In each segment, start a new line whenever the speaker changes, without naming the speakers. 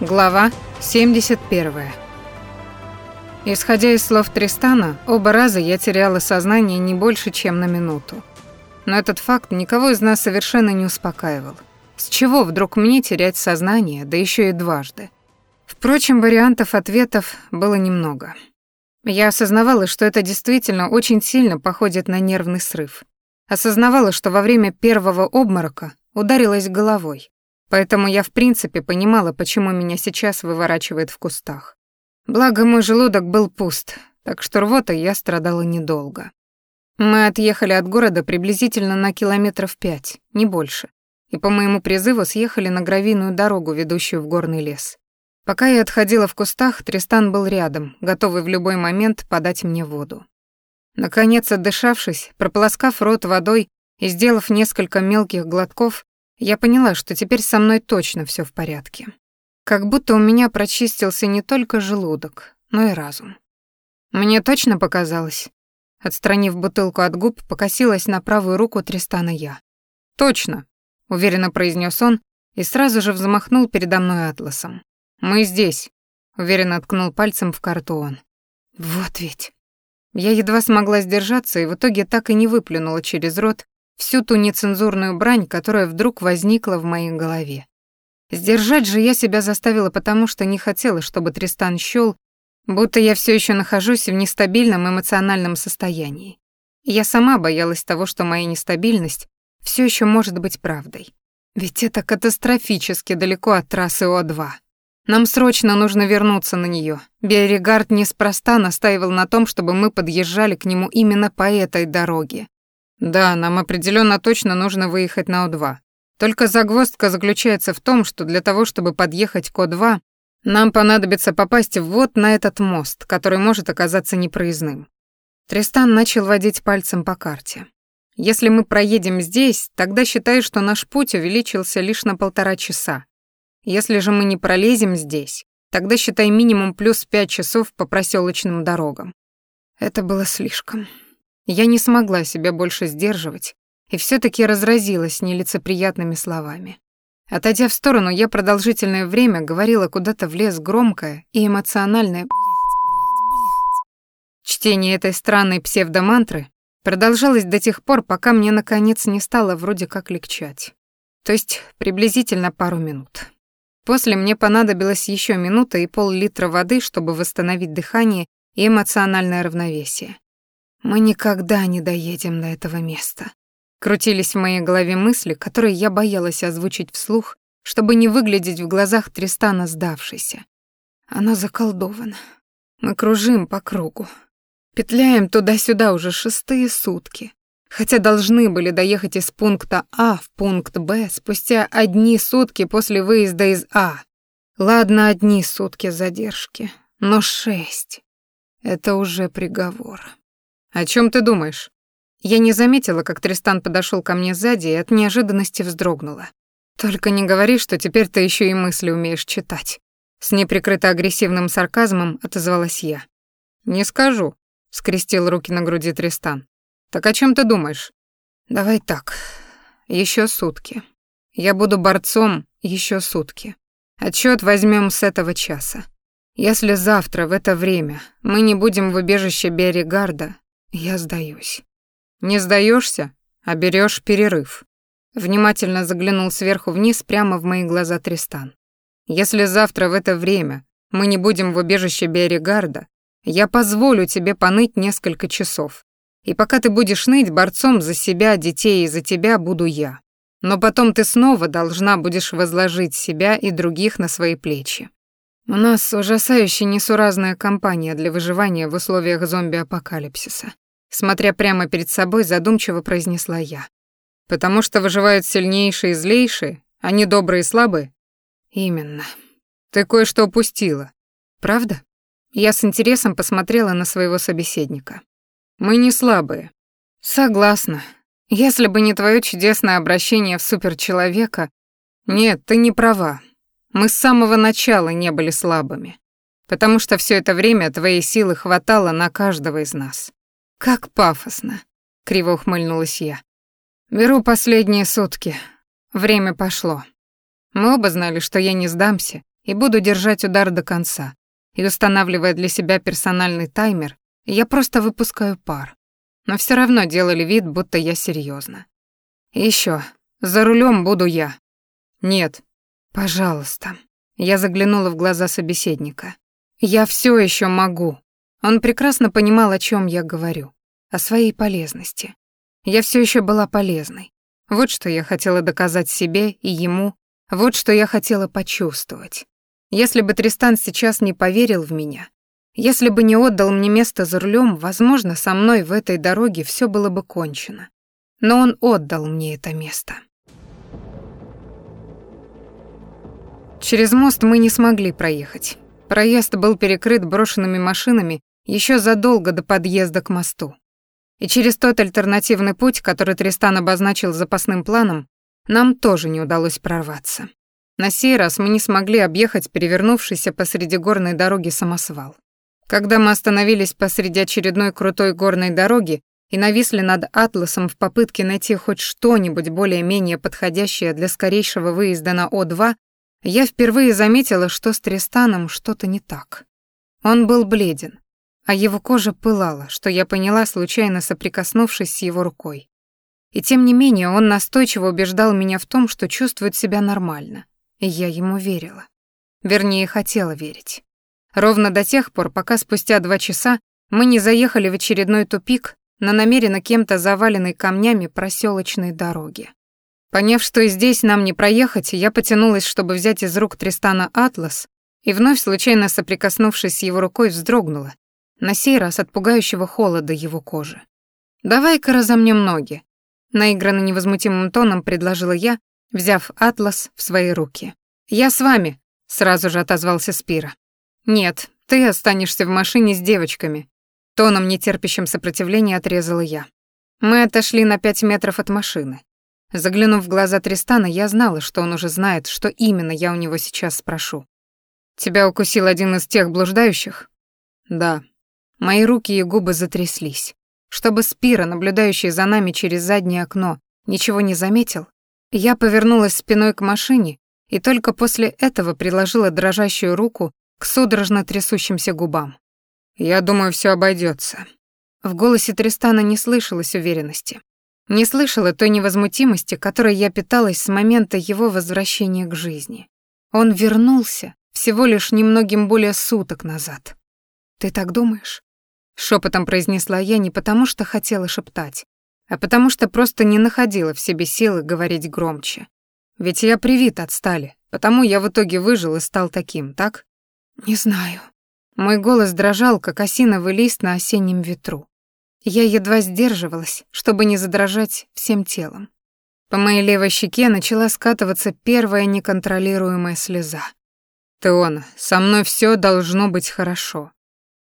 Глава 71. Исходя из слов Тристана, оба раза я теряла сознание не больше, чем на минуту. Но этот факт никого из нас совершенно не успокаивал. С чего вдруг мне терять сознание, да еще и дважды? Впрочем, вариантов ответов было немного. Я осознавала, что это действительно очень сильно походит на нервный срыв. Осознавала, что во время первого обморока ударилась головой, Поэтому я в принципе понимала, почему меня сейчас выворачивает в кустах. Благо мой желудок был пуст, так что рвотой я страдала недолго. Мы отъехали от города приблизительно на километров пять, не больше, и по моему призыву съехали на гравийную дорогу, ведущую в горный лес. Пока я отходила в кустах, Тристан был рядом, готовый в любой момент подать мне воду. Наконец, отдышавшись, прополоскав рот водой и сделав несколько мелких глотков, я поняла, что теперь со мной точно все в порядке. Как будто у меня прочистился не только желудок, но и разум. Мне точно показалось. Отстранив бутылку от губ, покосилась на правую руку Тристана я. «Точно», — уверенно произнес он и сразу же взмахнул передо мной атласом. «Мы здесь», — уверенно ткнул пальцем в карту он. «Вот ведь». Я едва смогла сдержаться и в итоге так и не выплюнула через рот всю ту нецензурную брань, которая вдруг возникла в моей голове. Сдержать же я себя заставила потому, что не хотела, чтобы Тристан счёл, будто я все еще нахожусь в нестабильном эмоциональном состоянии. Я сама боялась того, что моя нестабильность все еще может быть правдой. Ведь это катастрофически далеко от трассы О2. Нам срочно нужно вернуться на нее. Берригард неспроста настаивал на том, чтобы мы подъезжали к нему именно по этой дороге. Да, нам определенно точно нужно выехать на О2. Только загвоздка заключается в том, что для того, чтобы подъехать к О2, нам понадобится попасть вот на этот мост, который может оказаться непроездным. Тристан начал водить пальцем по карте. Если мы проедем здесь, тогда считай, что наш путь увеличился лишь на полтора часа. Если же мы не пролезем здесь, тогда считай минимум плюс пять часов по проселочным дорогам. Это было слишком. Я не смогла себя больше сдерживать и все таки разразилась нелицеприятными словами. Отойдя в сторону, я продолжительное время говорила куда-то в лес громкое и эмоциональное Чтение этой странной псевдомантры продолжалось до тех пор, пока мне наконец не стало вроде как легчать. То есть приблизительно пару минут. После мне понадобилось еще минута и пол-литра воды, чтобы восстановить дыхание и эмоциональное равновесие. Мы никогда не доедем до этого места. Крутились в моей голове мысли, которые я боялась озвучить вслух, чтобы не выглядеть в глазах Тристана сдавшейся. Оно заколдовано. Мы кружим по кругу. Петляем туда-сюда уже шестые сутки. Хотя должны были доехать из пункта А в пункт Б спустя одни сутки после выезда из А. Ладно, одни сутки задержки, но шесть — это уже приговор. «О чем ты думаешь?» Я не заметила, как Тристан подошел ко мне сзади и от неожиданности вздрогнула. «Только не говори, что теперь ты еще и мысли умеешь читать». С неприкрыто агрессивным сарказмом отозвалась я. «Не скажу», — скрестил руки на груди Тристан. «Так о чем ты думаешь?» «Давай так. Еще сутки. Я буду борцом еще сутки. Отчет возьмем с этого часа. Если завтра в это время мы не будем в убежище Берригарда, я сдаюсь. Не сдаешься, а берешь перерыв. Внимательно заглянул сверху вниз прямо в мои глаза Тристан. Если завтра в это время мы не будем в убежище Берригарда, я позволю тебе поныть несколько часов. И пока ты будешь ныть борцом за себя, детей и за тебя буду я. Но потом ты снова должна будешь возложить себя и других на свои плечи. У нас ужасающе несуразная компания для выживания в условиях зомби-апокалипсиса. Смотря прямо перед собой, задумчиво произнесла я. «Потому что выживают сильнейшие и злейшие, а не добрые и слабые?» «Именно. Ты кое-что упустила. Правда?» Я с интересом посмотрела на своего собеседника. «Мы не слабые». «Согласна. Если бы не твое чудесное обращение в суперчеловека...» «Нет, ты не права. Мы с самого начала не были слабыми, потому что все это время твоей силы хватало на каждого из нас. «Как пафосно!» — криво ухмыльнулась я. «Беру последние сутки. Время пошло. Мы оба знали, что я не сдамся, и буду держать удар до конца. И устанавливая для себя персональный таймер, я просто выпускаю пар. Но все равно делали вид, будто я серьезно. Еще, за рулем буду я. Нет, пожалуйста. Я заглянула в глаза собеседника. Я все еще могу. Он прекрасно понимал, о чем я говорю, о своей полезности. Я все еще была полезной. Вот что я хотела доказать себе и ему, вот что я хотела почувствовать. Если бы Тристан сейчас не поверил в меня, если бы не отдал мне место за рулем, возможно, со мной в этой дороге все было бы кончено. Но он отдал мне это место. Через мост мы не смогли проехать. Проезд был перекрыт брошенными машинами еще задолго до подъезда к мосту. И через тот альтернативный путь, который Тристан обозначил запасным планом, нам тоже не удалось прорваться. На сей раз мы не смогли объехать перевернувшийся посреди горной дороги самосвал. Когда мы остановились посреди очередной крутой горной дороги и нависли над Атласом в попытке найти хоть что-нибудь более-менее подходящее для скорейшего выезда на О2, я впервые заметила, что с Тристаном что-то не так. Он был бледен, а его кожа пылала, что я поняла, случайно соприкоснувшись с его рукой. И тем не менее он настойчиво убеждал меня в том, что чувствует себя нормально, и я ему верила. Вернее, хотела верить. Ровно до тех пор, пока спустя два часа мы не заехали в очередной тупик на намеренно кем-то заваленной камнями проселочной дороге. Поняв, что и здесь нам не проехать, я потянулась, чтобы взять из рук Тристана атлас, и вновь случайно соприкоснувшись с его рукой, вздрогнула, на сей раз от пугающего холода его кожи. «Давай-ка разомнем ноги», наигранно невозмутимым тоном предложила я, взяв атлас в свои руки. «Я с вами», — сразу же отозвался Спира. «Нет, ты останешься в машине с девочками», — тоном нетерпящим сопротивления отрезала я. Мы отошли на пять метров от машины. Заглянув в глаза Тристана, я знала, что он уже знает, что именно я у него сейчас спрошу. «Тебя укусил один из тех блуждающих?» «Да». Мои руки и губы затряслись. Чтобы Спира, наблюдающий за нами через заднее окно, ничего не заметил, я повернулась спиной к машине и только после этого приложила дрожащую руку к судорожно трясущимся губам. «Я думаю, все обойдется. В голосе Тристана не слышалось уверенности. Не слышала той невозмутимости, которой я питалась с момента его возвращения к жизни. Он вернулся всего лишь немногим более суток назад. «Ты так думаешь?» Шепотом произнесла я не потому, что хотела шептать, а потому что просто не находила в себе силы говорить громче. Ведь я привит от стали, потому я в итоге выжил и стал таким, так? Не знаю. Мой голос дрожал, как осиновый лист на осеннем ветру. Я едва сдерживалась, чтобы не задрожать всем телом. По моей левой щеке начала скатываться первая неконтролируемая слеза. «Теона, со мной все должно быть хорошо.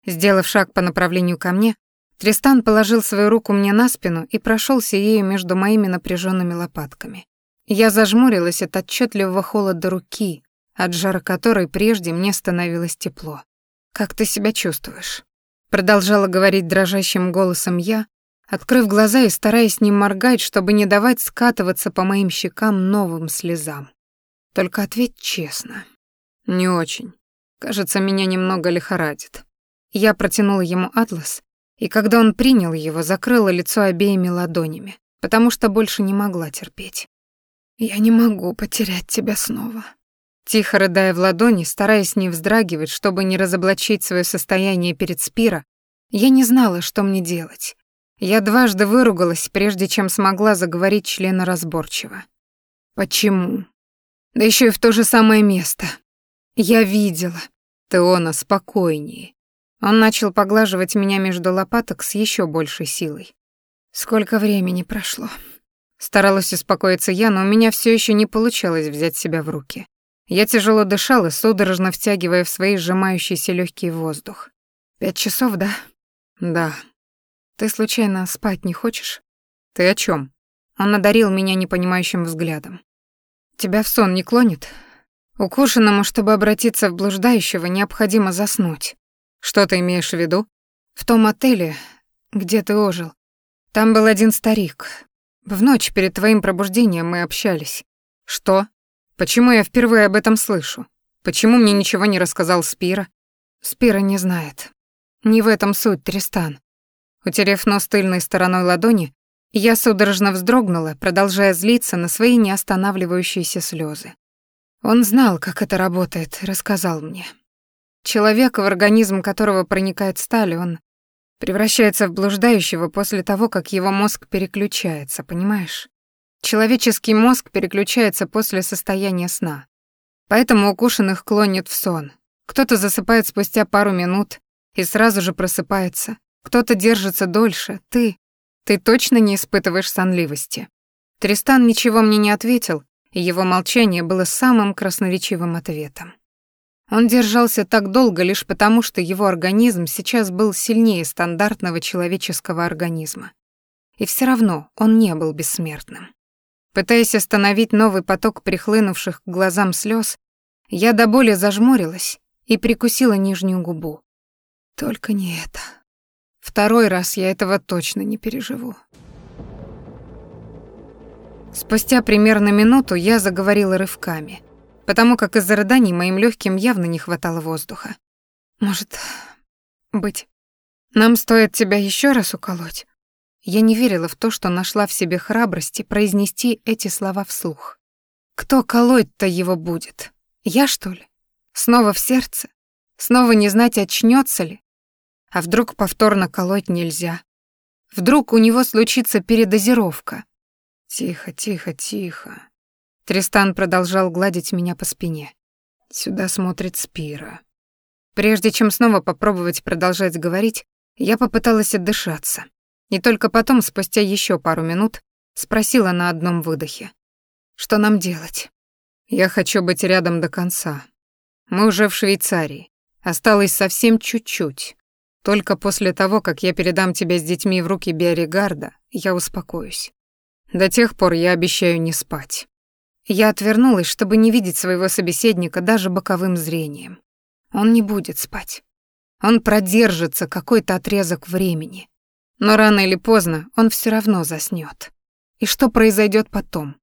Сделав шаг по направлению ко мне, Тристан положил свою руку мне на спину и прошелся ею между моими напряженными лопатками. Я зажмурилась от отчетливого холода руки, от жара которой прежде мне становилось тепло. «Как ты себя чувствуешь?» Продолжала говорить дрожащим голосом я, открыв глаза и стараясь не моргать, чтобы не давать скатываться по моим щекам новым слезам. «Только ответь честно». «Не очень. Кажется, меня немного лихорадит». Я протянула ему атлас, и когда он принял его, закрыла лицо обеими ладонями, потому что больше не могла терпеть. «Я не могу потерять тебя снова». Тихо рыдая в ладони, стараясь не вздрагивать, чтобы не разоблачить свое состояние перед Спира, я не знала, что мне делать. Я дважды выругалась, прежде чем смогла заговорить члена разборчиво. «Почему?» «Да еще и в то же самое место. Я видела. Теона, спокойнее. Он начал поглаживать меня между лопаток с еще большей силой. Сколько времени прошло. Старалась успокоиться я, но у меня все еще не получалось взять себя в руки. Я тяжело дышала, судорожно втягивая в свои сжимающиеся легкий воздух. Пять часов, да? Да. Ты случайно спать не хочешь? Ты о чем? Он одарил меня непонимающим взглядом. Тебя в сон не клонит? Укушенному, чтобы обратиться в блуждающего, необходимо заснуть. Что ты имеешь в виду? В том отеле, где ты ожил. Там был один старик. В ночь перед твоим пробуждением мы общались. Что? Почему я впервые об этом слышу? Почему мне ничего не рассказал Спира? Спира не знает. Не в этом суть, Тристан. Утерев нос тыльной стороной ладони, я судорожно вздрогнула, продолжая злиться на свои неостанавливающиеся слезы. Он знал, как это работает, рассказал мне. Человек, в организм которого проникает сталь, он превращается в блуждающего после того, как его мозг переключается, понимаешь? Человеческий мозг переключается после состояния сна. Поэтому укушенных клонит в сон. Кто-то засыпает спустя пару минут и сразу же просыпается. Кто-то держится дольше. Ты... Ты точно не испытываешь сонливости. Тристан ничего мне не ответил, и его молчание было самым красноречивым ответом. Он держался так долго лишь потому, что его организм сейчас был сильнее стандартного человеческого организма. И все равно он не был бессмертным. Пытаясь остановить новый поток прихлынувших к глазам слез, я до боли зажмурилась и прикусила нижнюю губу. Только не это. Второй раз я этого точно не переживу. Спустя примерно минуту я заговорила рывками, потому как из-за рыданий моим легким явно не хватало воздуха. Может, быть, нам стоит тебя еще раз уколоть? Я не верила в то, что нашла в себе храбрости произнести эти слова вслух. Кто колоть-то его будет? Я, что ли? Снова в сердце? Снова не знать, очнется ли? А вдруг повторно колоть нельзя? Вдруг у него случится передозировка? Тихо, тихо, тихо. Тристан продолжал гладить меня по спине. Сюда смотрит Спира. Прежде чем снова попробовать продолжать говорить, я попыталась отдышаться. И только потом, спустя еще пару минут, спросила на одном выдохе. «Что нам делать?» «Я хочу быть рядом до конца. Мы уже в Швейцарии. Осталось совсем чуть-чуть. Только после того, как я передам тебя с детьми в руки Биоригарда, я успокоюсь. До тех пор я обещаю не спать». Я отвернулась, чтобы не видеть своего собеседника даже боковым зрением. Он не будет спать. Он продержится какой-то отрезок времени. Но рано или поздно он все равно заснёт. И что произойдет потом?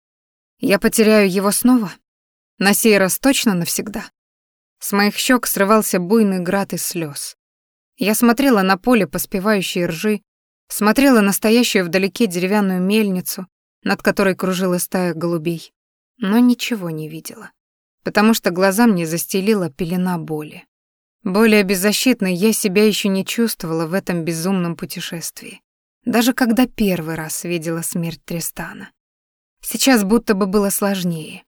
Я потеряю его снова? На сей раз точно навсегда? С моих щек срывался буйный град из слез. Я смотрела на поле поспевающей ржи, смотрела на стоящую вдалеке деревянную мельницу, над которой кружила стая голубей, но ничего не видела, потому что глаза мне застелила пелена боли. Более беззащитной я себя еще не чувствовала в этом безумном путешествии. Даже когда первый раз видела смерть Тристана. Сейчас будто бы было сложнее.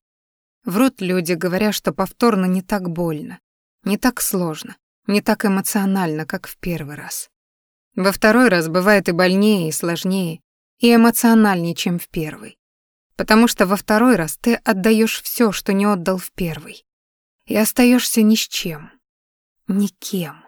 Врут люди, говоря, что повторно не так больно, не так сложно, не так эмоционально, как в первый раз. Во второй раз бывает и больнее, и сложнее, и эмоциональнее, чем в первый. Потому что во второй раз ты отдаешь все, что не отдал в первый, и остаешься ни с чем никем.